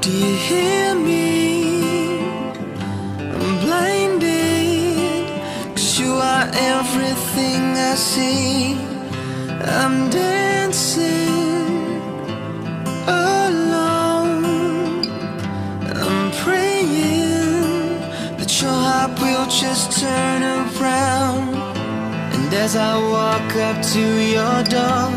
Do you hear me? I'm blinded. Cause you are everything I see. I'm dancing alone. I'm praying that your heart will just turn around. And as I walk up to your door,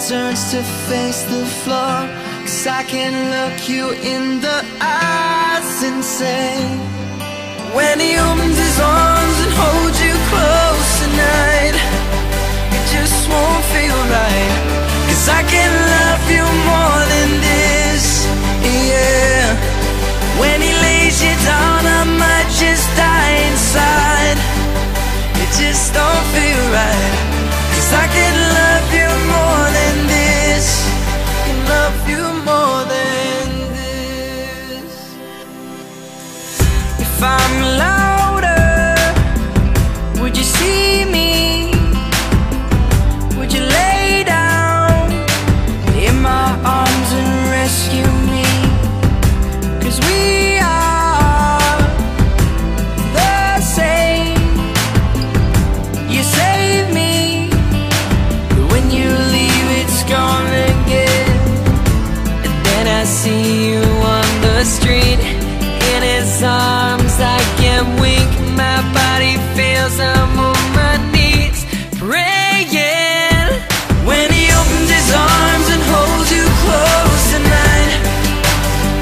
turns to face the floor. Cause I can look you in the eyes and say When he opens his arms and holds you close tonight It just won't feel right. Cause I can If I'm louder Would you see me? Would you lay down in my arms and rescue me? Cause we are the same. You save me, but when you leave, it's gone again. And then I see you on the street, in his arms, I can wink. My body feels I'm on my knees, praying. When he opens his arms and holds you close tonight,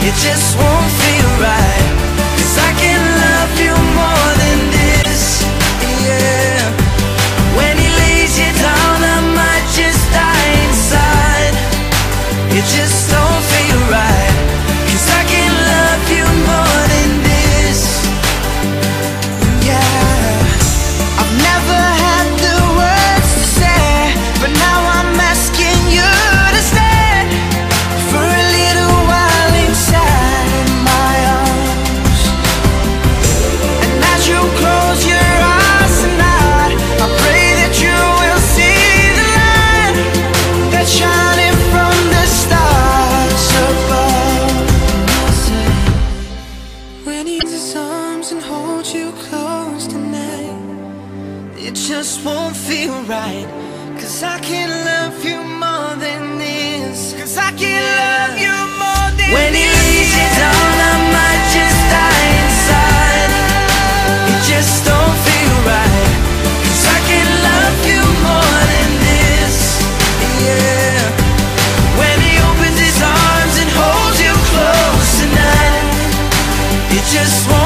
it just won't feel right. Cause I can love you more than this, yeah. When he lays you down, I might just die inside. It just arms and hold you close tonight. It just won't feel right. Cause I can't love you more than this. Cause I can't love you more than when this. When it leaves you down I might just die inside. It just don't feel right. Cause I can't love you more than this. Yeah. When he opens his arms and holds you close tonight. It just one